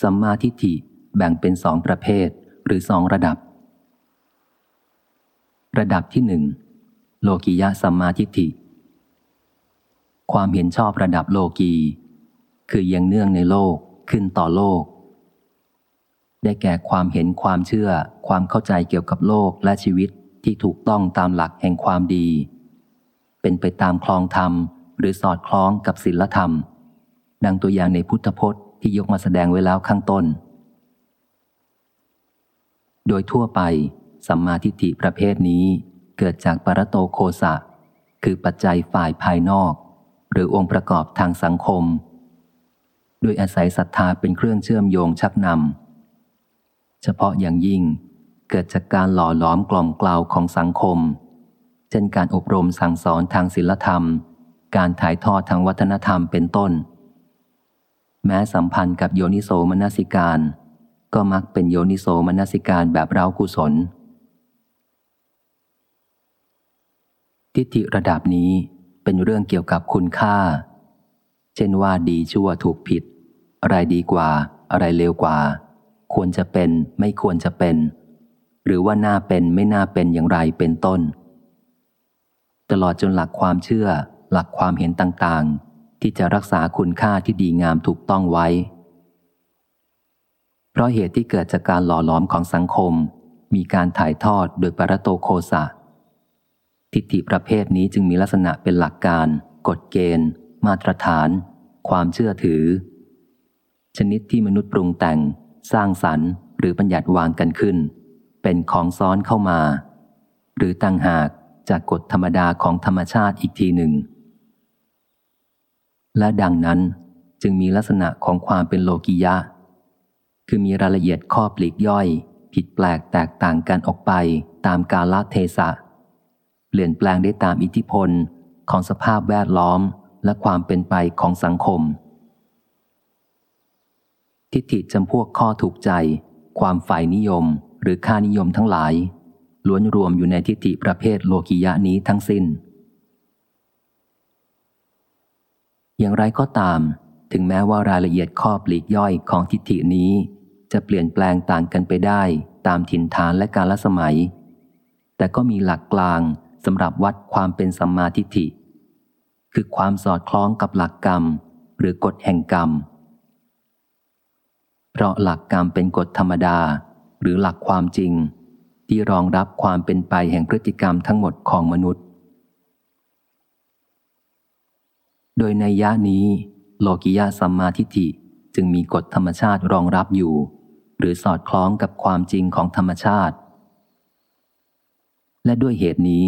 สัมมาทิฏฐิแบ่งเป็นสองประเภทหรือสองระดับ ระดับที่หนึ่งโลกิยะสัมมาทิฏฐิ ความเห็นชอบระดับโลกี คือยังเนื่องในโลกขึ้นต่อโลก ได้แก่ความเห็นความเชื่อ ความเข้าใจเกี่ยวกับโลกและชีวิตที่ถูกต้องตามหลักแห่งความดี เป็นไปตามคลองธรรม หรือสอดคล้องกับศีลธรรม ดังตัวอย่างในพุทธพจน์ ที่ยกมาแสดงไว้แล้วข้างต้น โดยทั่วไป สัมมาทิฏฐิประเภทนี้เกิดจากปรโตโคสะ คือปัจจัยฝ่ายภายนอก หรือองค์ประกอบทางสังคม โดยอาศัยศรัทธาเป็นเครื่องเชื่อมโยงชักนำ เฉพาะอย่างยิ่งเกิดจากการหล่อหลอมกล่อมกล่าวของสังคม เช่นการอบรมสั่งสอนทางศิลธรรม การถ่ายทอดทางวัฒนธรรมเป็นต้น แม้สัมพันธ์กับโยนิโสมนสิการ ก็มักเป็นโยนิโสมนสิการแบบเรากุศล ทิฏฐิระดับนี้เป็นเรื่องเกี่ยวกับคุณค่า เช่นว่าดีชั่วถูกผิด อะไรดีกว่า อะไรเลวกว่า ควรจะเป็นไม่ควรจะเป็น หรือว่าน่าเป็นไม่น่าเป็นอย่างไรเป็นต้น ตลอดจนหลักความเชื่อ หลักความเห็นต่างๆ ที่จะรักษาคุณค่าที่ดีงามถูกต้องไว้ เพราะเหตุที่เกิดจากการหล่อหลอมของสังคม มีการถ่ายทอดโดยปรโตโคสะ ทิฏฐิประเภทนี้จึงมีลักษณะเป็นหลักการ กฎเกณฑ์ มาตรฐาน ความเชื่อถือ ชนิดที่มนุษย์ปรุงแต่ง สร้างสรรค์ หรือบัญญัติวางกันขึ้น เป็นของซ้อนเข้ามา หรือตั้งหากจากกฎธรรมดาของธรรมชาติอีกทีหนึ่ง และดังนั้นจึงมีลักษณะของความเป็นโลกิยะ คือมีรายละเอียดข้อปลีกย่อย ผิดแปลกแตกต่างกันออกไปตามกาลเทศะ เปลี่ยนแปลงได้ตามอิทธิพลของสภาพแวดล้อมและความเป็นไปของสังคม ทิฏฐิจำพวกข้อถูกใจ ความฝ่ายนิยมหรือค่านิยมทั้งหลาย ล้วนรวมอยู่ในทิฏฐิประเภทโลกิยะนี้ทั้งสิน้น อย่างไรก็ตาม ถึงแม้ว่ารายละเอียดข้อปลีกย่อยของทิฏฐินี้ จะเปลี่ยนแปลงต่างกันไปได้ตามถิ่นฐานและกาลสมัย แต่ก็มีหลักกลางสำหรับวัดความเป็นสัมมาทิฏฐิ คือความสอดคล้องกับหลักกรรม หรือกฎแห่งกรรม เพราะหลักกรรมเป็นกฎธรรมดา หรือหลักความจริง ที่รองรับความเป็นไปแห่งพฤติกรรมทั้งหมดของมนุษย์ โดยในยะนี้ โลกิยาสัมมาทิฏฐิจึงมีกฎธรรมชาติรองรับอยู่ หรือสอดคล้องกับความจริงของธรรมชาติ และด้วยเหตุนี้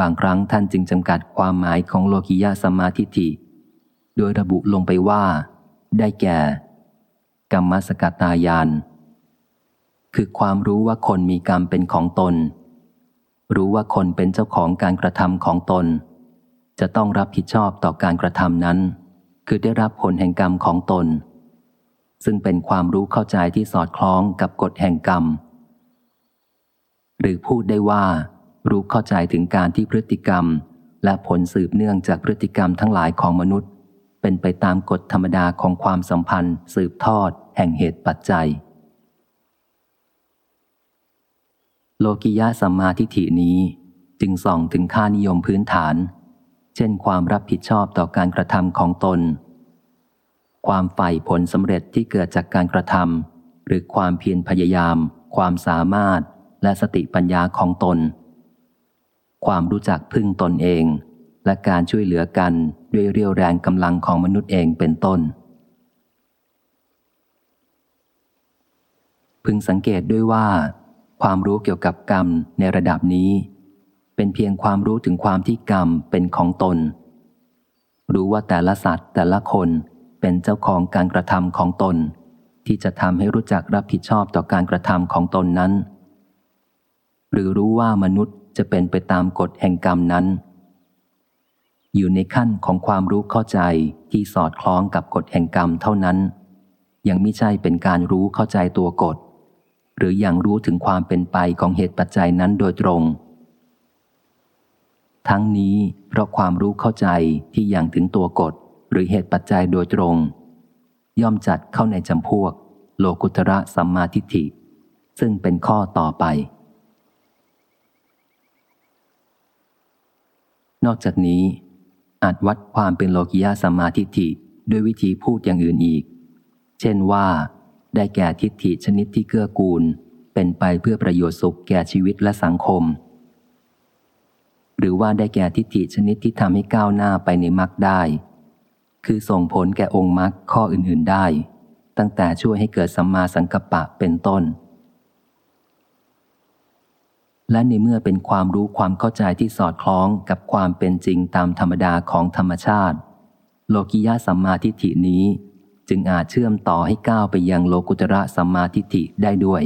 บางครั้งท่านจึงจำกัดความหมายของโลกิยาสัมมาทิฏฐิ โดยระบุลงไปว่า ได้แก่ กรรมสกตายาน คือความรู้ว่าคนมีกรรมเป็นของตน รู้ว่าคนเป็นเจ้าของการกระทำของตน จะต้องรับผิดชอบต่อการกระทำนั้น คือได้รับผลแห่งกรรมของตน ซึ่งเป็นความรู้เข้าใจที่สอดคล้องกับกฎแห่งกรรม หรือพูดได้ว่า รู้เข้าใจถึงการที่พฤติกรรม และผลสืบเนื่องจากพฤติกรรมทั้งหลายของมนุษย์ เป็นไปตามกฎธรรมดาของความสัมพันธ์ สืบทอด แห่งเหตุปัจจัย โลกิยะสัมมาทิฏฐินี้จึงส่องถึงค่านิยมพื้นฐาน เช่นความรับผิดชอบต่อการกระทำของตน ความใฝ่ผลสำเร็จที่เกิดจากการกระทำหรือความเพียรพยายาม ความสามารถและสติปัญญาของตน ความรู้จักพึ่งตนเอง และการช่วยเหลือกันด้วยเรียวแรงกำลังของมนุษย์เองเป็นต้น พึงสังเกตด้วยว่า ความรู้เกี่ยวกับกรรมในระดับนี้ เป็นเพียงความรู้ถึงความที่กรรมเป็นของตน รู้ว่าแต่ละสัตว์แต่ละคนเป็นเจ้าของการกระทำของตน ที่จะทำให้รู้จักรับผิดชอบต่อการกระทำของตนนั้น หรือรู้ว่ามนุษย์จะเป็นไปตามกฎแห่งกรรมนั้น อยู่ในขั้นของความรู้เข้าใจที่สอดคล้องกับกฎแห่งกรรมเท่านั้น ยังไม่ใช่เป็นการรู้เข้าใจตัวกฎ หรืออยังรู้ถึงความเป็นไปของเหตุปัจจัยนั้นโดยตรง ทั้งนี้เพราะความรู้เข้าใจที่ยังถึงตัวกฎ หรือเหตุปัจจัยโดยตรง ย่อมจัดเข้าในจำพวก โลกุตระสัมมาทิฏฐิ ซึ่งเป็นข้อต่อไป นอกจากนี้ อาจวัดความเป็นโลกิยาสัมมาทิฏฐิด้วยวิธีพูดอย่างอื่นอีก เช่นว่า ได้แก่ทิฏฐิชนิดที่เกื้อกูล เป็นไปเพื่อประโยชน์สุขแก่ชีวิตและสังคม หรือว่าได้แก่ทิฏฐิชนิดที่ทำให้ก้าวหน้าไปในมรรคได้ คือส่งผลแก่องค์มรรคข้ออื่นๆได้ ตั้งแต่ช่วยให้เกิดสัมมาสังกัปปะเป็นต้น และในเมื่อเป็นความรู้ความเข้าใจที่สอดคล้องกับความเป็นจริงตามธรรมดาของธรรมชาติ โลกิยาสัมมาทิฏฐินี้ จึงอาจเชื่อมต่อให้ก้าวไปยังโลกุตระสัมมาทิฏฐิได้ด้วย